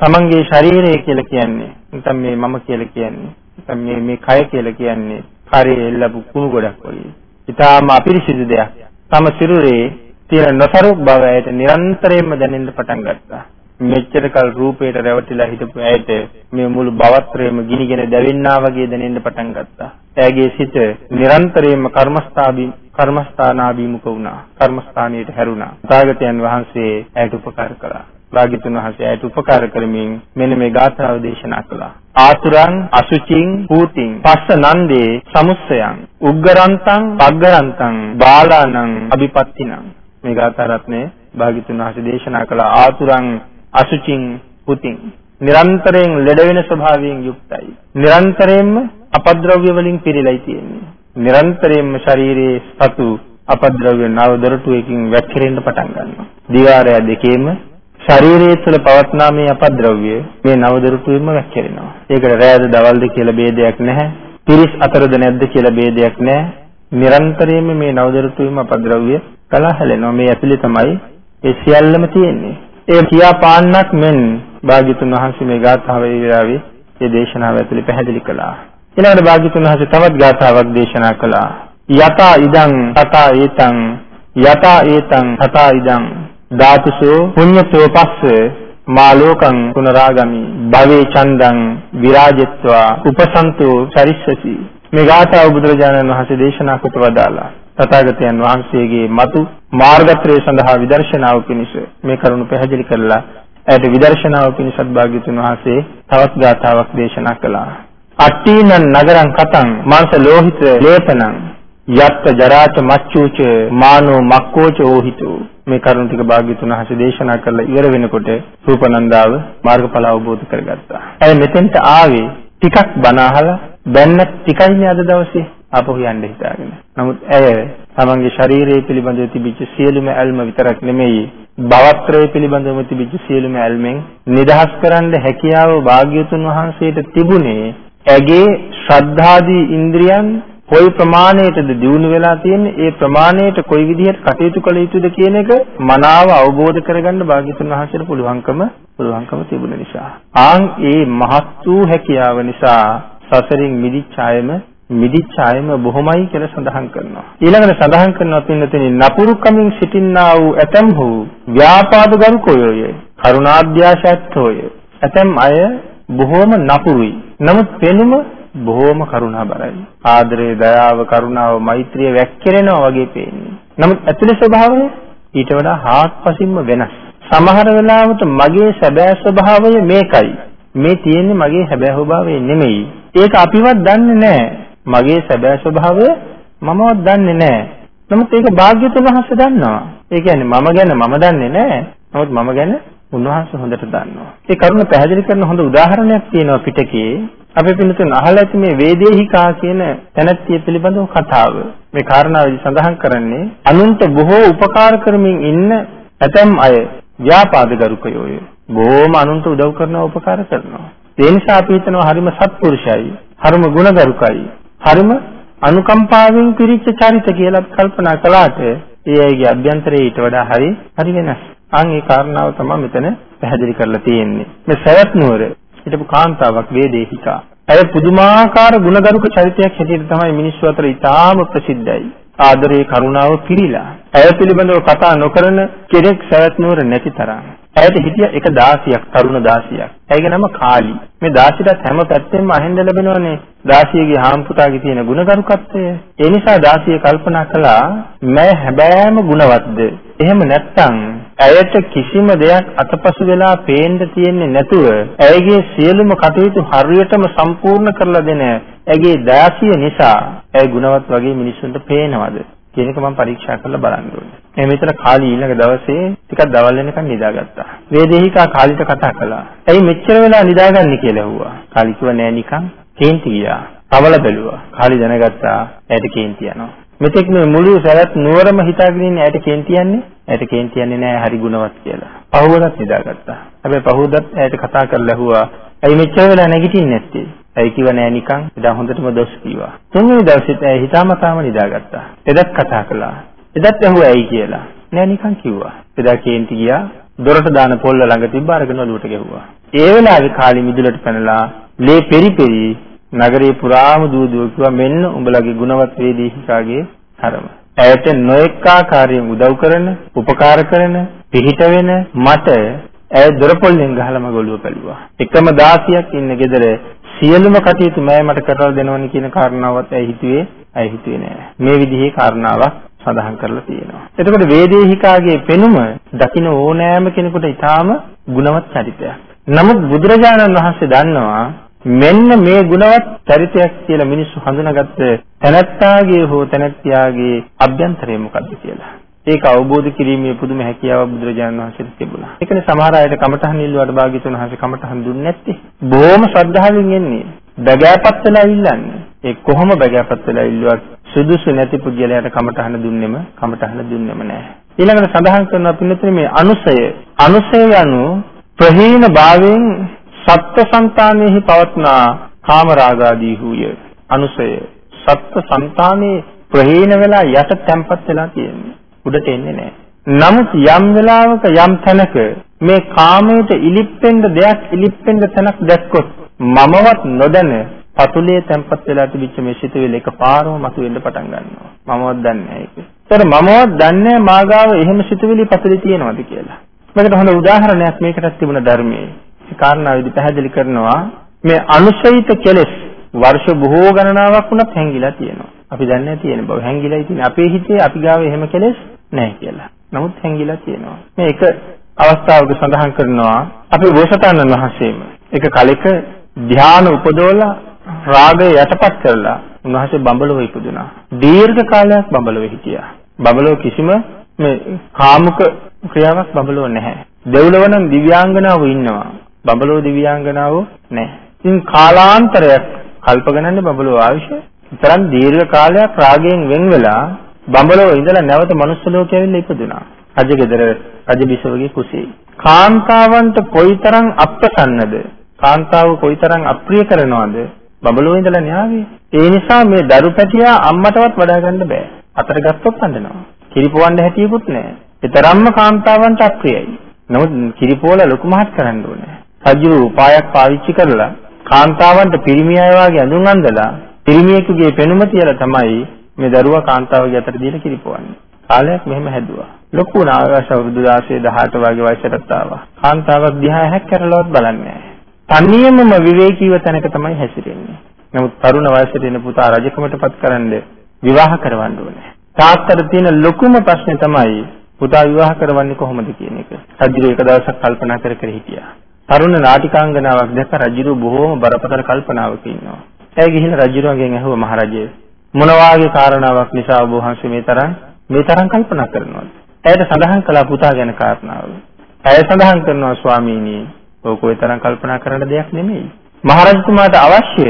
තමන්ගේ ශරීරය කියලා කියන්නේ නැත්නම් මේ මම කියලා කියන්නේ නැත්නම් මේ මේ කය කියලා කියන්නේ කාර්යය එල්ලපු කුණු ගොඩක් වගේ. ඊටාම අපිරිසිදු දෙයක්. තම සිරුරේ තියෙන නොසරුක් බව ඇයට නිරන්තරයෙන්ම දැනෙන්න පටන් ගත්තා. මෙච්චර කල් රූපයට රැවටිලා හිටපු ඇයට මේ මුළු භවත්‍රයම ගිනිගෙන දැවෙන්නා වගේ දැනෙන්න පටන් ගත්තා. ඇගේ සිත නිරන්තරයෙන්ම කර්මස්ථාබි කර්මස්ථානාභිමුඛ වුණා. කර්මස්ථානයට හැරුණා. තාගතයන් වහන්සේ ඇයට උපකාර කළා. භාග්‍යතුන් වහන්සේ ඇයට උපකාර කරමින් මෙන්න මේ ගාථාව දේශනා කළා. ආතුරං අසුචින් පූතින් පස්ස නන්දේ සමුස්සයන් උග්ගරන්තං පග්ගරන්තං බාලානං අபிපත්තිනං මේ ගාථා රත්නේ භාග්‍යතුන් වහන්සේ දේශනා කළ ආතුරං අසුචින් පුතින් නිරන්තරයෙන් ලෙඩ වෙන ස්වභාවයෙන් යුක්තයි. නිරන්තරයෙන්ම අපද්‍රව්‍ය වලින් පිරීලයි තියෙන්නේ. නිරන්තරයෙන්ම ශරීරයේ සතු අපද්‍රව්‍ය නව දොරටුවකින් වැක්කිරෙන්න පටන් ගන්නවා. දිවාරය දෙකේම ශරීරයේ තුළ පවත්නා මේ අපද්‍රව්‍ය මේ නව දොරටුවෙන්ම වැක්කිරෙනවා. ඒකට රැයද දවල්ද කියලා ભેදයක් නැහැ. පිරිස් අතරද නැද්ද කියලා ભેදයක් නැහැ. නිරන්තරයෙන්ම මේ නව දොරටුවෙන්ම අපද්‍රව්‍ය කලහ හැලෙනවා. මේ ඇතුලේ තමයි ඒ සියල්ලම තියෙන්නේ. ඒ කියා පාන්නක් මෙන් භාග්‍යතුන් වහන්සේ මේ ගාථාව ඒ විලාවේ ඒ දේශනාව ඇතුලේ පැහැදිලි කළා. ඊළඟට භාග්‍යතුන් වහන්සේ තවත් ගාථාවක් දේශනා කළා. යතා ඉදං තතා ඒතං යතා ඒතං තතා ඉදං ධාතුසෝ පුඤ්ඤතෝ පස්ස මා ලෝකං පුනරාගමි. භවේ චන්දං විරාජත්වා උපසන්තෝ චරිස්සති මේ ගාථාව බුදුරජාණන් වහන්සේ දේශනා කොට වදාලා තථාගතයන් වහන්සේගේ මතු මාර්ගත්‍රය සඳහා විදර්ශනාව පිණිස මේ කරුණ පැහැදිලි කරලා ඇයට විදර්ශනාව පිණිසත් භාග්‍යතුන් වහන්සේ තවත් ගාථාවක් දේශනා කළා. අට්ටීනං නගරං කතං මාංශ ලෝහිත ලේපනං. යත්ත ජරාච මච්චූච මානෝ මක්කෝච ඕහිතෝ. මේ කරුණ ටික භාග්‍යතුන් වහන්සේ දේශනා කරලා ඉවර වෙනකොට රූපනන්දාව මාර්ගඵල අවබෝධ කරගත්තා. ඇය මෙතෙන්ට ආවේ ටිකක් බණ අහලා දැන්න ටිකයිනේ අද දවසේ ආපහු යන්න හිතාගෙන. නමුත් ඇය තමන්ගේ ශරීරය පිළිබඳව තිබිච්ච සියලුම ඇල්ම විතරක් නෙමෙයි භවත්‍රය පිළිබඳව තිබිච්ච සියලුම ඇල්මෙන් නිදහස් කරන්න හැකියාව භාග්‍යතුන් වහන්සේට තිබුණේ ඇගේ ශ්‍රද්ධාදී ඉන්ද්‍රියන් කොයි ප්‍රමාණයටද දියුණු වෙලා තියෙන්නේ ඒ ප්‍රමාණයට කොයි විදිහට කටයුතු කළ යුතුද කියන එක මනාව අවබෝධ කරගන්න භාග්‍යතුන් වහන්සේට පුළුවන්කම පුළුවන්කම තිබුණ නිසා ආන් ඒ මහත් වූ හැකියාව නිසා සසරින් මිදිච්ච අයම මිදිච්ච අයම බොහොමයි කියලා සඳහන් කරනවා. ඊළඟට සඳහන් කරනවා පින්නතෙනි නපුරු කමින් සිටින්නා වූ ඇතම් වූ ව්‍යාපාද ගරුකෝය කරුණාධ්‍යාශයත්ෝය. ඇතම් අය බොහොම නපුරුයි. නමුත් පෙනුම බොහොම කරුණාබරයි. ආදරේ, දයාව, කරුණාව, මෛත්‍රිය වැක්කිරෙනවා වගේ පේන්නේ. නමුත් ඇතුලේ ස්වභාවය ඊට වඩා හාත්පසින්ම වෙනස්. සමහර වෙලාවට මගේ සැබෑ ස්වභාවය මේකයි. මේ තියෙන්නේ මගේ හැබෑ ස්වභාවය නෙමෙයි. ඒක අපිවත් දන්නේ නැහැ. මගේ සැබෑ ස්වභාවය මමවත් දන්නේ නැහැ. නමුත් ඒක භාග්‍යතුන් වහන්සේ දන්නවා. ඒ කියන්නේ මම ගැන මම දන්නේ නැහැ. නමුත් මම ගැන උන්වහන්සේ හොඳට දන්නවා. ඒ කරුණ පැහැදිලි කරන හොඳ උදාහරණයක් තියෙනවා පිටකේ. අපි පිළිතුරු අහලා ඇති මේ වේදේහිකා කියන තැනැත්තිය පිළිබඳව කතාව. මේ කාරණාවදී සඳහන් කරන්නේ අනුන්ට බොහෝ උපකාර කරමින් ඉන්න ඇතැම් අය ව්‍යාපාදගරුකයෝය. බොහෝම අනුන්ට උදව් කරනවා උපකාර කරනවා. ඒ නිසා අපි හිතනවා හරිම සත්පුරුෂයි, හරිම ගුණගරුකයි, හරිම අනුකම්පාවෙන් පිරිච්ච චරිත කියලා කල්පනා කළාට ඒ අයගේ අභ්‍යන්තරයේ ඊට වඩා හරි හරි වෙනස්. අන් ඒ කාරණාව තමයි මෙතන පැහැදිලි කරලා තියෙන්නේ. මේ සවැත් නුවර හිටපු කාන්තාවක් වේදේහිකා. ඇය පුදුමාකාර ගුණගරුක චරිතයක් හැටියට තමයි මිනිස්සු අතර ඉතාම ප්‍රසිද්ධයි. ආදරේ කරුණාව පිරීලා. ඇය පිළිබඳව කතා නොකරන කෙනෙක් සවැත් නුවර නැති තරම්. ඇයට හිටිය එක 16ක් තරුණ 16ක්. ඇයගේ නම කාලි. මේ 16ට හැම පැත්තෙම අහෙන්න ලැබෙනවනේ 16ගේ හාම්පුතාගේ තියෙන ගුණගරුකත්වය. ඒ නිසා 16 කල්පනා කළා මම හැබෑම ගුණවත්ද? එහෙම නැත්නම් ඇයට කිසිම දෙයක් අතපසු වෙලා පේන්න තියෙන්නේ නැතුව ඇයගේ සියලුම කටයුතු හරියටම සම්පූර්ණ කරලා දෙන ඇගේ 16 නිසා ඇය ගුණවත් වගේ මිනිස්සුන්ට පේනවද? කියන එක මම පරීක්ෂා කරලා බලන්න ඕනේ. මේ මෙතන කාලී ඊළඟ දවසේ ටිකක් දවල් වෙනකන් නිදාගත්තා. වේදේහිකා කාලිට කතා කළා. "ඇයි මෙච්චර වෙලා නිදාගන්නේ?" කියලා ඇහුවා. කාලි කිව්වා නෑ නිකන් කේන්ති ගියා. කවල බැලුවා. කාලි දැනගත්තා ඇයට කේන්ති යනවා. මෙතෙක් මේ මුළු සරත් නුවරම හිතාගෙන ඉන්නේ ඇයට කේන්ති යන්නේ. ඇයට කේන්ති යන්නේ නෑ හරි ගුණවත් කියලා. පහුවදත් නිදාගත්තා. හැබැයි පහුවදත් ඇයට කතා කරලා ඇහුවා. "ඇයි මෙච්චර වෙලා නැගිටින්නේ නැත්තේ?" ඇයි කිව්ව නෑ නිකන් එදා හොඳටම දොස් කිව්වා. තුන්වෙනි දවසෙත් ඇයි හිතාමතාම නිදාගත්තා. එදත් කතා කළා. එදත් ඇහුවා ඇයි කියලා. නෑ නිකන් කිව්වා. එදා කේන්ති ගියා. දොරට දාන පොල්ල ළඟ තිබ්බ අරගෙන ඔලුවට ගැහුවා. ඒ වෙලාවේ කාලි මිදුලට පැනලා ලේ පෙරි පෙරි නගරේ පුරාම දුව දුව කිව්වා මෙන්න උඹලගේ ගුණවත් වේදේශිකාගේ තරම. ඇයට නොඑක ආකාරයෙන් උදව් කරන, උපකාර කරන, පිහිට වෙන මට ඇය දොරපොල්ලෙන් ගහලා මග ඔළුව පැලුවා. එකම 16ක් ඉන්න ගෙදර සියලුම කටයුතු මම මට කරලා දෙනවනේ කියන කාරණාවත් ඇයි හිතුවේ ඇයි හිතුවේ නෑ. මේ විදිහේ කාරණාවක් සඳහන් කරලා තියෙනවා. එතකොට වේදේහිකාගේ පෙනුම දකින්න ඕනෑම කෙනෙකුට ඊටාම ගුණවත් චරිතයක්. නමුත් බුදුරජාණන් වහන්සේ දන්නවා මෙන්න මේ ගුණවත් චරිතයක් කියලා මිනිස්සු හඳුනාගත්ත තැනැත්තාගේ හෝ තැනැත්තියාගේ අභ්‍යන්තරය මොකද්ද කියලා. ඒක අවබෝධ කිරීමේ පුදුම හැකියාව බුදුරජාණන් වහන්සේට තිබුණා. ඒකනේ සමහර අයට කමඨහන් ඉල්ලුවාට භාග්‍යතුන් වහන්සේ කමඨහන් දුන්නේ නැත්තේ. බොහොම ශ්‍රද්ධාවෙන් එන්නේ. බගෑපත් වෙලා ඉල්ලන්නේ. ඒ කොහොම බගෑපත් වෙලා ඉල්ලුවත් සුදුසු නැති පුද්ගලයාට කමඨහන දුන්නෙම කමඨහන දුන්නෙම නැහැ. ඊළඟට සඳහන් කරනවා පින්නතුනේ මේ අනුසය. අනුසය යනු ප්‍රහීන භාවයෙන් සත්ත්ව సంతානෙහි පවත්නා කාමරාගාදී හුය අනුසය සත්ත්ව సంతානේ ප්‍රහීන වෙලා යට තැම්පත් වෙලා තියෙනවා උඩට එන්නේ නැහැ. නමුත් යම් වෙලාවක යම් තැනක මේ කාමයට ඉලිප්පෙන්න දෙයක් ඉලිප්පෙන්න තැනක් දැක්කොත් මමවත් නොදැන පතුලේ තැම්පත් වෙලා තිබිච්ච මේ සිතුවිලි එකපාරම මතුවෙන්න පටන් ගන්නවා. මමවත් දන්නේ නැහැ ඒක. ඒතර මමවත් දන්නේ මාගාව එහෙම සිතුවිලි පතුලේ තියෙනවද කියලා. මේකට හොඳ උදාහරණයක් මේකටත් තිබුණ ධර්මයේ. ඒ කාරණාවේදී පැහැදිලි කරනවා මේ අනුසහිත කෙලෙස් වර්ෂ බොහෝ ගණනාවක් වුණත් හැංගිලා තියෙනවා. අපි දන්නේ තියෙන බව හැංගිලා ඉතින් අපේ හිතේ අපි ගාව එහෙම කෙලෙස් නැහැ කියලා. නමුත් හැංගිලා තියෙනවා. මේ එක අවස්ථාවක සඳහන් කරනවා අපේ බෝසතාණන් වහන්සේම එක කලෙක ධ්‍යාන උපදවලා රාගය යටපත් කරලා උන්වහන්සේ බඹලොව ඉපදුනා. දීර්ඝ කාලයක් බඹලොව හිටියා. බඹලොව කිසිම මේ කාමුක ක්‍රියාවක් බඹලොව නැහැ. දෙව්ලොව නම් දිව්‍යාංගනාවෝ ඉන්නවා. බඹලොව දිව්‍යාංගනාවෝ නැහැ. ඉතින් කාලාන්තරයක් කල්ප ගණන්නේ බඹලොව ආයුෂ තරම් දීර්ඝ කාලයක් රාගයෙන් වෙන් වෙලා බඹලෝ ඉඳලා නැවත මනුස්ස ලෝකෙ ඇවිල්ලා ඉපදුනා. රජගෙදර රජබිසවගේ කුසේ. කාන්තාවන්ට කොයිතරම් අප්‍රසන්නද? කාන්තාව කොයිතරම් අප්‍රිය කරනවද? බඹලෝ ඉඳලා න්යාවේ. ඒ නිසා මේ දරු පැටියා අම්මටවත් වඩා ගන්න බෑ. අතර ගත්තොත් හඳනවා. කිරිපොවන්න හැටියකුත් නෑ. ඒ තරම්ම කාන්තාවන්ට අප්‍රියයි. නමුත් කිරිපොවල ලොකු මහත් කරන්න ඕනේ. රජු උපායක් පාවිච්චි කරලා කාන්තාවන්ට පිරිමි අය වගේ ඇඳුම් අඳලා පිරිමියෙකුගේ පෙනුම තියලා තමයි මේ දරුවා කාන්තාවගේ අතට දීලා කිරිපොවන්නේ. කාලයක් මෙහෙම හැදුවා. ලොකු නාගාස අවුරුදු 16 18 වගේ වයසටත් ආවා. කාන්තාවක් දිහා හැක්කරලවත් බලන්නේ නැහැ. තනියමම විවේකීව තැනක තමයි හැසිරෙන්නේ. නමුත් තරුණ වයසට එන පුතා රජකමටපත් කරන්න විවාහ කරවන්න ඕනේ. තාත්තට තියෙන ලොකුම ප්‍රශ්නේ තමයි පුතා විවාහ කරවන්නේ කොහොමද කියන එක. රජු එක දවසක් කල්පනා කර කර හිටියා. තරුණ නාටිකාංගනාවක් දැක රජු බොහෝම බරපතල කල්පනාවක ඉන්නවා. ඇය ගිහිල්ලා රජුගෙන් ඇහුවා මහරජය මොන වාගේ කාරණාවක් නිසා ඔබ වහන්සේ මේ තරම් මේ තරම් කල්පනා කරනවද? ඇයට සඳහන් කළා පුතා ගැන කාරණාව. ඇය සඳහන් කරනවා ස්වාමීනි ඕක ඔය තරම් කල්පනා කරන්න දෙයක් නෙමෙයි. මහරජතුමාට අවශ්‍ය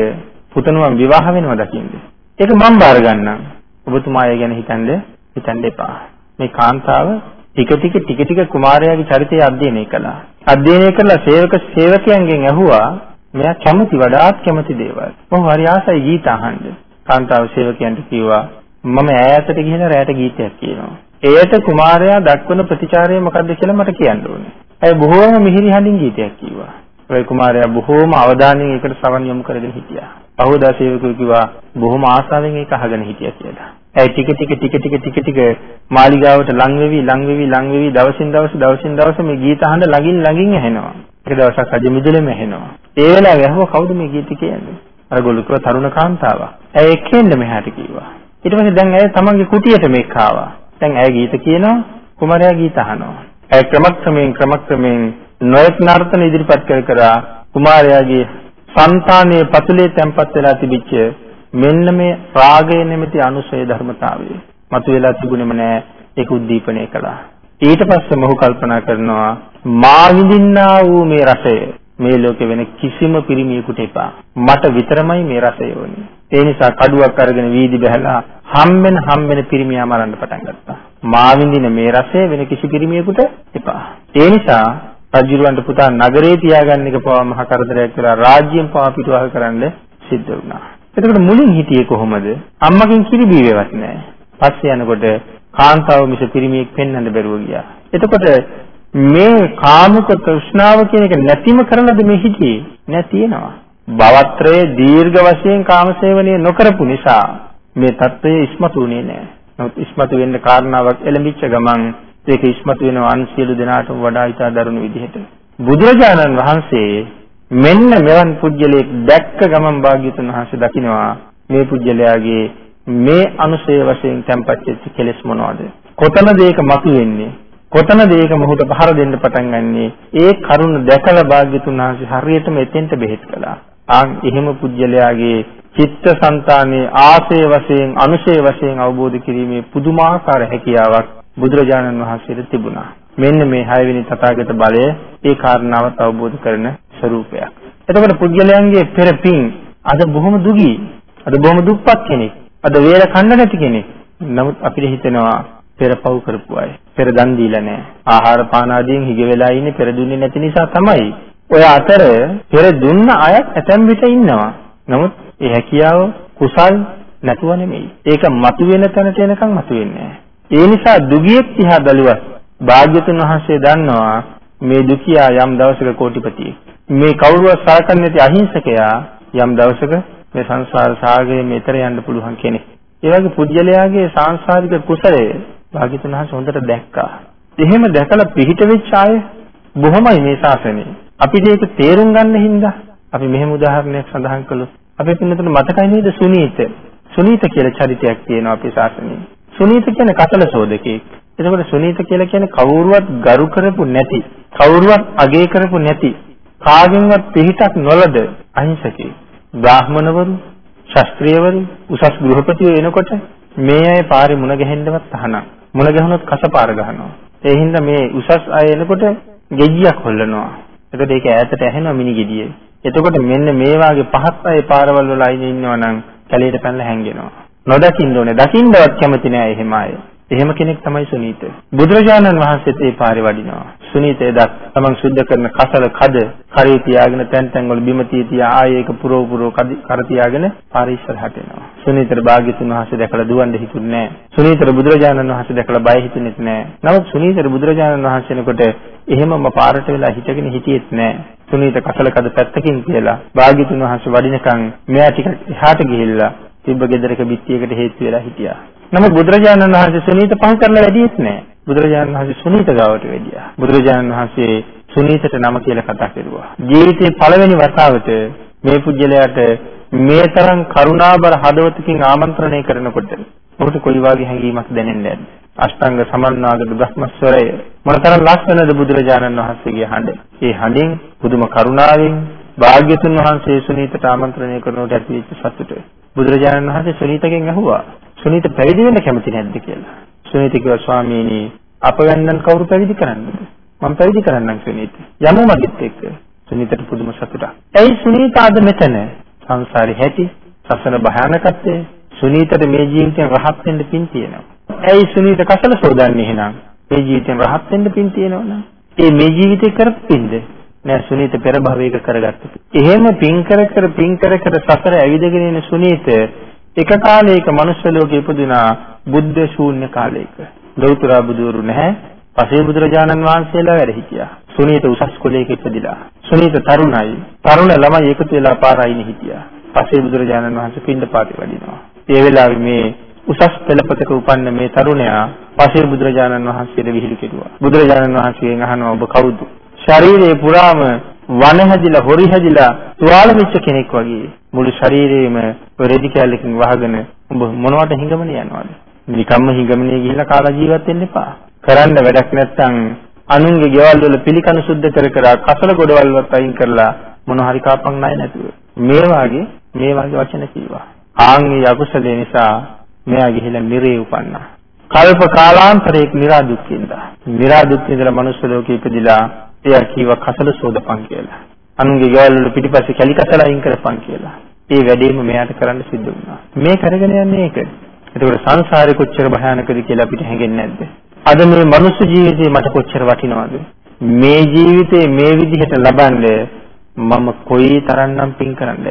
පුතණුවන් විවාහ වෙනවා දකින්න. ඒක මම බාර ගන්නම්. ඔබතුමා ඒ ගැන හිතන්න හිතන්න එපා. මේ කාන්තාව ටික ටික ටික ටික කුමාරයාගේ චරිතය අධ්‍යයනය කළා. අධ්‍යයනය කරලා සේවක සේවකයන්ගෙන් ඇහුවා මෙයා කැමති වඩාත් කැමති දේවල්. ඔහු හරි ආසයි ගීත අහන්න. කාන්තාව සේවකයන්ට කිව්වා මම ඈතට ගිහිල්ලා රැයට ගීතයක් කියනවා. එයට කුමාරයා දක්වන ප්‍රතිචාරය මොකක්ද කියලා මට කියන්න ඕනේ. ඇය බොහෝම මිහිරි හඬින් ගීතයක් කිව්වා. ඒ කුමාරයා බොහෝම අවධානයෙන් ඒකට සවන් යොමු කරගෙන හිටියා. පහෝදා සේවකයෝ කිව්වා බොහොම ආසාවෙන් ඒක අහගෙන හිටියා කියලා. ඇයි ටික ටික ටික ටික ටික ටික මාලිගාවට ලං වෙවි ලං වෙවි ලං වෙවි දවසින් දවස දවසින් දවස මේ ගීත අහන්න ළඟින් ළඟින් ඇහෙනවා. එක දවසක් අජ මිදුලෙම ඇහෙනවා. ඒ වෙලාවේ අහුව කවුද මේ ගීත කියන්නේ? අර ගොළුකව තරුණ කාන්තාවක්. ඇය එක්කෙන්ද මෙහාට කිව්වා. ඊට පස්සේ දැන් ඇය තමන්ගේ කුටියට මේක ආවා. දැන් ඇය ගීත කියනවා කුමාරයා ගීත අහනවා. ඇය ක්‍රමක්‍රමයෙන් ක්‍රමක්‍රමයෙන් නොයෙක් නර්තන ඉදිරිපත් කර කර කුමාරයාගේ సంతානයේ පතුලේ තැම්පත් වෙලා තිබිච්ච මෙන්න මේ රාගය නැමැති අනුසය ධර්මතාවය මතුවලා තිබුණෙම නෑ ඒක උද්දීපනය කළා. ඊට පස්සේ මොහු කල්පනා කරනවා මා විඳින්නා වූ මේ රසය මේ ලෝකේ වෙන කිසිම පිරිමියෙකුට එපා. මට විතරමයි මේ රසය ඕනේ. ඒ නිසා කඩුවක් අරගෙන වීදි බහැලා හම්බෙන හම්බෙන පිරිමියා මරන්න පටන් ගත්තා. මා විඳින මේ රසය වෙන කිසි පිරිමියෙකුට එපා. ඒ නිසා රජුරවන්ට පුතා නගරේ තියාගන්න එක පවා මහ කරදරයක් කියලා රාජ්‍යයෙන් පවා පිටුවහල් කරන්න සිද්ධ වුණා. එතකොට මුලින් හිටියේ කොහොමද? අම්මගෙන් කිරි බීවේවත් නැහැ. පස්සේ යනකොට කාන්තාව මිස පිරිමියෙක් පෙන්වන්න බැරුව ගියා. එතකොට මේ කාමක තෘෂ්ණාව කියන එක නැතිම කරනද මේ හිතේ නැතිනවා. භවත්‍රයේ දීර්ඝ වශයෙන් කාමසේවනය නොකරපු නිසා මේ தත්වයේ ඉස්මතු වෙන්නේ නැහැ. නමුත් ඉස්මතු වෙන්න කාරණාවක් එළඹිච්ච ගමන් ඒක ඉස්මතු වෙනවා අන් සියලු දෙනාටම වඩා ඉතා දරුණු විදිහට. බුදුරජාණන් වහන්සේ මෙන්න මෙවන් පුජ්‍යලයක් දැක්ක ගමන් භාග්‍යතුන් වහන්සේ දකිනවා මේ පුජ්‍යලයාගේ මේ අනුසය වශයෙන් tempත් වෙච්ච කෙලෙස් මොනවද? කොතනද ඒක මතුවෙන්නේ? කොතනද ඒක මොහොත පහර දෙන්න පටන් ගන්නෙ? ඒ කරුණ දැකලා භාග්‍යතුන් වහන්සේ හරියටම එතෙන්ට බෙහෙත් කළා. ආන් එහෙම පුජ්‍යලයාගේ චිත්තසංතානයේ ආසේ වශයෙන් අනුශේ වශයෙන් අවබෝධ කිරීමේ පුදුමාකාර හැකියාවක් බුදුරජාණන් වහන්සේට තිබුණා. මෙන්න මේ හයවෙනි තථාගත බලය ඒ කාරණාවත් අවබෝධ කරන ස්වરૂපයක්. එතකොට පුජ්‍යලයන්ගේ පෙර පින් අද බොහොම දුගී. අද බොහොම දුප්පත් කෙනෙක්. අද වේල කන්න නැති කෙනෙක්. නමුත් අපිට හිතෙනවා පෙර පව් කරපු අය. පෙර දන් දීලා නැහැ. ආහාර පාන ආදියෙන් හිග වෙලා ඉන්නේ පෙර දුන්නේ නැති නිසා තමයි. ඔය අතර පෙර දුන්න අයත් ඇතැම් විට ඉන්නවා. නමුත් ඒ හැකියාව කුසල් නැතුව නෙමෙයි. ඒක මතුවෙන තැනට එනකන් මතුවෙන්නේ නැහැ. ඒ නිසා දුගියෙක් දිහා බැලුවත් භාග්‍යතුන් වහන්සේ දන්නවා මේ දුකියා යම් දවසක කෝටිපතියෙක්. මේ කවුරුවත් සලකන්නේ නැති අහිංසකයා යම් දවසක මේ සංසාර සාගරයේ මෙතර යන්න පුළුවන් කෙනෙක්. ඒ වගේ පුජ්‍යලයාගේ සාංශාරික කුසලය භාග්‍යතුන් වහන්සේ හොඳට දැක්කා. එහෙම දැකලා පිහිට වෙච්ච අය බොහොමයි මේ ශාසනයේ. අපිට ඒක තේරුම් ගන්න හින්දා අපි මෙහෙම උදාහරණයක් සඳහන් කළොත් අපේ පින්නතුට මතකයි නේද සුනීත. සුනීත කියලා චරිතයක් තියෙනවා අපේ ශාසනයේ. සුනීත කියන්නේ කතල සෝදකෙක්. එතකොට සුනීත කියලා කියන්නේ කවුරුවත් ගරු කරපු නැති, කවුරුවත් අගය කරපු නැති, කාගෙන්වත් පිහිටක් නොලද අහිංසකෙක්. බ්‍රාහ්මණවරු, ශාස්ත්‍රීයවරු, උසස් ගෘහපතියෝ එනකොට මේ අය පාරේ මුණ ගැහෙන්නවත් තහනම්. මුණ ගැහුනොත් කසපාර ගහනවා. ඒ හින්දා මේ උසස් අය එනකොට ගෙජ්ජියක් හොල්ලනවා. එතකොට ඒක ඈතට ඇහෙනවා මිනි ගෙඩියේ. එතකොට මෙන්න මේ වාගේ පහත් අය පාරවල් වල අයින් ඉන්නවා නම් කැලේට පැනලා හැංගෙනවා. නොදකින්න ඕනේ. දකින්නවත් කැමති නෑ එහෙම අය. එහෙම කෙනෙක් තමයි සුනීත. බුදුරජාණන් වහන්සේත් ඒ පාරේ වඩිනවා. සුනීත එදත් තමන් සුද්ධ කරන කසල කද කරේ තියාගෙන තැන් තැන් වල බිම තියා ආයේ ඒක පුරව පුරව කර තියාගෙන පාරේ ඉස්සරහට එනවා. සුනීතර භාග්‍යතුන් වහන්සේ දැකලා දුවන්න හිතුන්නේ නැහැ. සුනීතර බුදුරජාණන් වහන්සේ දැකලා බය හිතුනේත් නැහැ. නමුත් සුනීතර බුදුරජාණන් වහන්සේනකොට එහෙමම පාරට වෙලා හිටගෙන හිටියෙත් නැහැ. සුනීත කසල කද පැත්තකින් කියලා භාග්‍යතුන් වහන්සේ වඩිනකන් මෙයා ටික එහාට ගිහිල්ලා තිබ්බ ගෙදරක පිටියකට හේතු වෙලා හිටියා. නමුත් බුදුරජාණන් වහන්සේ සුනීත පහ කරලා වැඩියෙත් නෑ. බුදුරජාණන් වහන්සේ සුනීත ගාවට වැඩියා. බුදුරජාණන් වහන්සේ සුනීතට නම කියලා කතා කරුවා. ජීවිතේ පළවෙනි වතාවට මේ පුජ්‍යලයට මේ තරම් කරුණාබර හදවතකින් ආමන්ත්‍රණය කරනකොට ඔහුට කොයි වගේ හැඟීමක් දැනෙන්නේ නැද්ද? අෂ්ටාංග සමන්නාගත බ්‍රහ්මස්වරය මොනතරම් ලස්සනද බුදුරජාණන් වහන්සේගේ හඬ. ඒ හඬෙන් පුදුම කරුණාවෙන් භාග්‍යතුන් වහන්සේ සුනීතට ආමන්ත්‍රණය කරනකොට ඇතිවෙච්ච සතුට. බුදුරජාණන් වහන්සේ සුනීතගෙන් අහුවා සුනීත පැවිදි වෙන්න කැමති නැද්ද කියලා. සුනීත කිව්වා ස්වාමීනි අප වෙන්නන් කවුරු පැවිදි කරන්නද? මම පැවිදි කරන්නම් සුනීත. යමු මගෙත් එක්ක. සුනීතට පුදුම සතුටක්. ඇයි සුනීත අද මෙතන? සංසාරේ හැටි, සසන භයානකත්වය. සුනීතට මේ ජීවිතෙන් රහත් වෙන්න පින් තියෙනවා. ඇයි සුනීත කසල සෝදන්නේ එහෙනම්? මේ ජීවිතෙන් රහත් වෙන්න පින් තියෙනවනම්. ඒ මේ ජීවිතේ කරපින්ද? නෑ සුනීත පෙර භවයක කරගත්ත. එහෙම පින් කර කර පින් කර කර සසර ඇවිදගෙන එන සුනීත එක කාලයක මනුෂ්‍ය ලෝකෙ ඉපදුනා බුද්ධ ශූන්‍ය කාලයක. ගෞතම බුදුවරු නැහැ. පසේ බුදුරජාණන් වහන්සේලා වැඩ හිටියා. සුනීත උසස් කුලයක ඉපදිලා. සුනීත තරුණයි. තරුණ ළමයි එකතු වෙලා පාරයින් හිටියා. පසේ බුදුරජාණන් වහන්සේ පින්ඩපාතේ වඩිනවා. ඒ වෙලාවේ මේ උසස් පෙළපතක උපන්න මේ තරුණයා පසේ බුදුරජාණන් වහන්සේට විහිළු කෙරුවා. බුදුරජාණන් වහන්සේගෙන් අහනවා ඔබ කවුද? ශරීරයේ පුරාම වන හැදිලා හොරි හැදිලා තුවාල වෙච්ච කෙනෙක් වගේ මුළු ශරීරයේම රෙදි කැලකින් වහගෙන ඔබ මොනවට හිඟමන යනවද? නිකම්ම හිඟමනේ ගිහිල්ලා කාලා ජීවත් වෙන්න එපා. කරන්න වැඩක් නැත්නම් අනුන්ගේ ගෙවල් වල පිළිකන සුද්ධ කර කර කසල ගොඩවල්වත් අයින් කරලා මොන හරි කාපක් නැහැ නැතුව. මේ වාගේ මේ වාගේ වචන කිව්වා. ආන්ගේ අකුසලේ නිසා මෙයා ගිහිල්ලා නිරේ උපන්නා. කල්ප කාලාන්තරයක නිරා දුක් විඳා. නිරා දුක් විඳලා මනුස්ස ලෝකෙ ඉපදිලා එයා කීවා කසල සෝදපන් කියලා. අනුන්ගේ ගෙවල් වල පිටිපස්සේ කැලි කසල අයින් කරපන් කියලා. ඒ වැඩේම මෙයාට කරන්න සිද්ධ වුණා. මේ කරගෙන යන්නේ ඒක. ඒකෝට සංසාරේ කොච්චර භයානකද කියලා අපිට හැඟෙන්නේ නැද්ද? අද මේ මනුස්ස ජීවිතේ මට කොච්චර වටිනවද? මේ ජීවිතේ මේ විදිහට ලබන්නේ මම කොයි තරම්නම් පින් කරන්නද?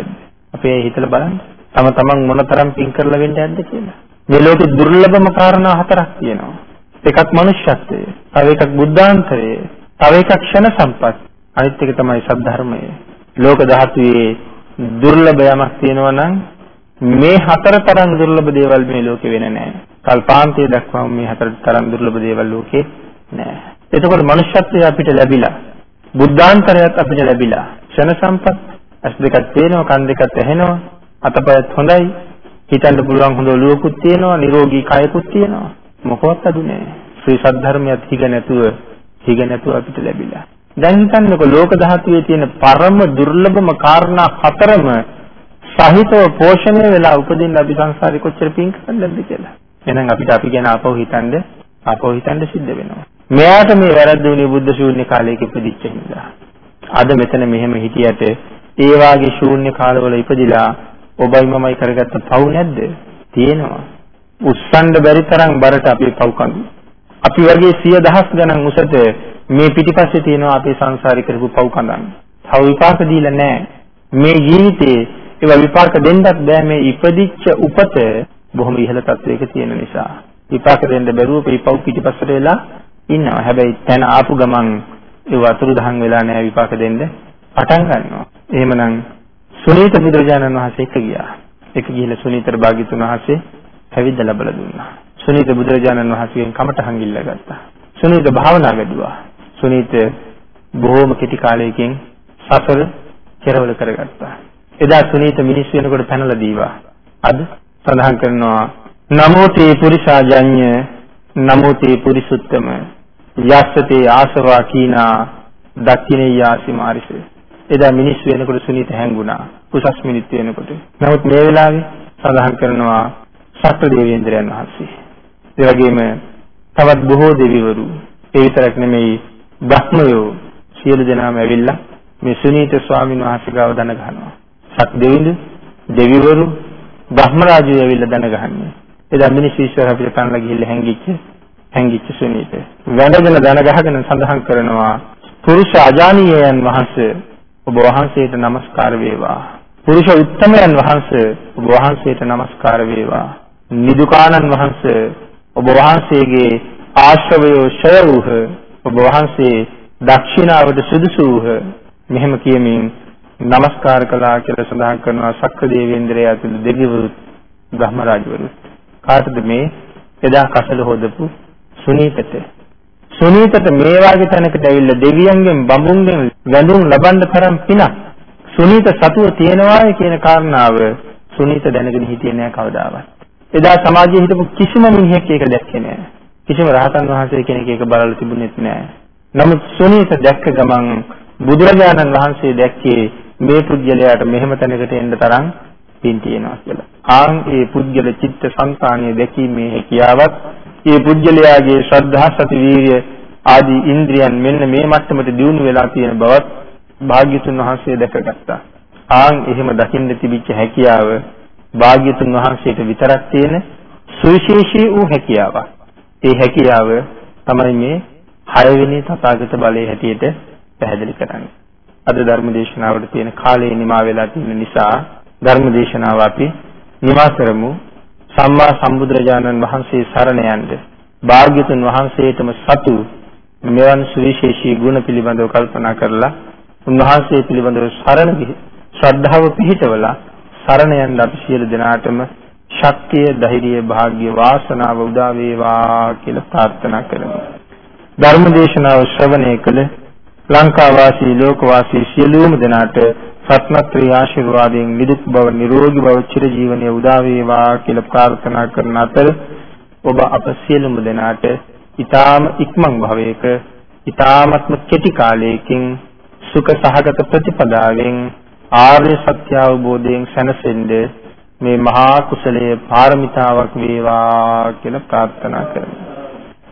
අපේ හිතලා බලන්න. තම තමන් මොනතරම් පින් කරලා වෙන්න යද්ද කියලා. මේ ලෝකේ දුර්ලභම කාරණා හතරක් තියෙනවා. එකක් මනුෂ්‍යත්වය, තව එකක් බුද්ධාන්තරය, තව එකක් ක්ෂණ සම්පත්, අනිත් එක තමයි සද්ධර්මය. ලෝක ධාතුවේ දුර්ලභ යමක් තියෙනවා නම් මේ හතර තරම් දුර්ලභ දේවල් මේ ලෝකේ වෙන්නේ නැහැ. කල්පාන්තයේ දක්වාම මේ හතර තරම් දුර්ලභ දේවල් ලෝකේ නැහැ. එතකොට මනුෂ්‍යත්වය අපිට ලැබිලා බුද්ධාන්තරයත් අපිට ලැබිලා ක්ෂණ සම්පත් ඇස් දෙකක් තියෙනවා කන් දෙකක් ඇහෙනවා අතපයත් හොඳයි හිතන්න පුළුවන් හොඳ ඔළුවකුත් තියෙනවා නිරෝගී කයකුත් තියෙනවා මොකවත් අඩු නැහැ. ශ්‍රී සද්ධර්මයත් හිග නැතුව හිග නැතුව අපිට ලැබිලා. දැන් හිතන්නකො ලෝක ධාතුවේ තියෙන පරම දුර්ලභම කාරණා හතරම සහිතව පෝෂණය වෙලා උපදින්න අපි සංසාරේ කොච්චර පින් කරන්නද කියලා. එහෙනම් අපිට අපි ගැන ආපහු හිතන්න ආපහු හිතන්න සිද්ධ වෙනවා. මෙයාට මේ වැරද්ද වුණේ බුද්ධ ශූන්‍ය කාලයක ඉපදිච්ච හින්දා. අද මෙතන මෙහෙම හිටියට ඒ වාගේ ශූන්‍ය කාලවල ඉපදිලා ඔබයි මමයි කරගත්ත පව් නැද්ද? තියෙනවා. උස්සන්න බැරි තරම් බරට අපේ පව්කම්. අපි වගේ සිය දහස් ගණන් උසට මේ පිටිපස්සේ තියෙනවා අපේ සංසාරේ කරපු පව්කම්. තව විපාක දීලා නැහැ. මේ ජීවිතේ ඒවා විපාක දෙන්නත් බෑ මේ ඉපදිච්ච උපත බොහොම ඉහළ තත්වයක තියෙන නිසා. විපාක දෙන්න බැරුව පිපව් පිටිපස්සට වෙලා ඉන්නවා. හැබැයි තැන ආපු ගමන් ඒ වතුරු දහන් වෙලා නැහැ විපාක දෙන්න පටන් ගන්නවා. එහෙමනම් සුනීත බුදුරජාණන් වහන්සේ එක ගියා. එක ගිහිල්ලා සුනීතර භාග්‍යතුන් වහන්සේ පැවිද්ද ලැබලා දුන්නා. සුනීත බුදුරජාණන් වහන්සේගෙන් කමටහන් ඉල්ල ගත්තා. සුනීත භාවනා වැඩුවා. සුනීත බොහෝම කෙටි කාලයකින් සසර කෙරවල කරගත්තා. එදා සුනීත මිනිස් වෙනකොට පැනලා දීවා. අද සඳහන් කරනවා නමෝ තේ පුරිසාජඤ්ඤ නමෝ තේ පුරිසුත්තම යස්සතේ ආසවා කීනා දක්ඛිනේයාසි මාරිස එදා මිනිස් වෙනකොට සුනීත හැංගුණා. උසස් මිනිත් වෙනකොට. නමුත් මේ වෙලාවේ සඳහන් කරනවා සත්‍ය දේවේන්ද්‍රයන් වහන්සේ. ඒ වගේම තවත් බොහෝ දෙවිවරු ඒ විතරක් නෙමෙයි බ්‍රහ්මයෝ සියලු දෙනාම ඇවිල්ලා මේ සුනීත ස්වාමීන් වහන්සේ ගාව දන ගහනවා. සත් දෙවිඳු දෙවිවරු බ්‍රහ්මරාජය ඇවිල්ලා දැනගහන්නේ. එදා මිනිස් විශ්වය අපිට පැනලා ගිහිල්ලා හැංගිච්ච හැංගිච්ච සුනීත. වැඩගෙන දැනගහගෙන සඳහන් කරනවා පුරුෂ අජානීයයන් වහන්සේ ඔබ වහන්සේට নমස්කාර වේවා. පුරුෂ උත්තමයන් වහන්සේ ඔබ වහන්සේට নমස්කාර වේවා. නිදුකානන් වහන්සේ ඔබ වහන්සේගේ ආශ්‍රවය ෂය වූහ. ඔබ වහන්සේ දක්ෂිනාවට සුදුසු වූහ. මෙහෙම කියමින් নমස්කාර කළා කියලා සඳහන් කරනවා සක්‍ර දේවේන්ද්‍රය ඇතුළු දෙවිවරු බ්‍රහ්ම රාජවරු. කාටද මේ එදා කසල හොදපු සුනීතට. සුනීතට මේ වාගේ තැනකට ඇවිල්ලා දෙවියන්ගෙන් බඹුන්ගෙන් වැඳුම් ලබන්න තරම් පිනක් සුනීත සතුව තියනවාය කියන කාරණාව සුනීත දැනගෙන හිටියේ නෑ කවදාවත්. එදා සමාජයේ හිටපු කිසිම මිනිහෙක් ඒක දැක්කේ නෑ. කිසිම රහතන් වහන්සේ කෙනෙක් ඒක බලලා තිබුණෙත් නෑ. නමුත් සුනීත දැක්ක ගමන් බුදුරජාණන් වහන්සේ දැක්කේ මේ පුද්ගලයාට මෙහෙම තැනකට එන්න තරම් පින් තියෙනවා කියලා. ආන් ඒ පුද්ගල චිත්ත සංකාණය දැකීමේ හැකියාවත් ඒ පුද්ගලයාගේ ශ්‍රද්ධා සති වීර්ය ආදී ඉන්ද්‍රියන් මෙන්න මේ මට්ටමට දියුණු වෙලා තියෙන බවත් භාග්‍යතුන් වහන්සේ දැකගත්තා. ආන් එහෙම දකින්න තිබිච්ච හැකියාව භාග්‍යතුන් වහන්සේට විතරක් තියෙන සුවිශේෂී වූ හැකියාවක්. ඒ හැකියාව තමයි මේ හයවෙනි තථාගත බලයේ හැටියට පැහැදිලි කරන්නේ. අද ධර්ම දේශනාවට තියෙන කාලය නිමා වෙලා තියෙන නිසා ධර්ම දේශනාව අපි නිමා කරමු. සම්මා සම්බුදුරජාණන් වහන්සේ සරණ යන්න. භාග්‍යතුන් වහන්සේටම සතු මෙවන් සුවිශේෂී ගුණ පිළිබඳව කල්පනා කරලා උන්වහන්සේ පිළිබඳව සරණ ශ්‍රද්ධාව පිහිටවලා සරණ යන්න අපි සියලු දෙනාටම ශක්තිය, ධෛර්යය, වාග්ය, වාසනාව උදා වේවා කියලා ප්‍රාර්ථනා කරමු. ධර්ම දේශනාව ශ්‍රවණය කළ ලංකා වාසී ලෝක වාසී සියලුම දෙනාට සත්නත්‍රි ආශිර්වාදයෙන් නිදුක් බව නිරෝගී බව චිරජීවනයේ උදා වේවා කියලා ප්‍රාර්ථනා කරන අතර ඔබ අප සියලුම දෙනාට ඊ타ම ඉක්මන් භවයක ඊ타මත්ම කෙටි කාලයකින් සුඛ සහගත ප්‍රතිපදාවෙන් ආර්ය සත්‍ය අවබෝධයෙන් සැනසෙන්නේ මේ මහා කුසලයේ පාරමිතාවක් වේවා කියලා ප්‍රාර්ථනා කරමු.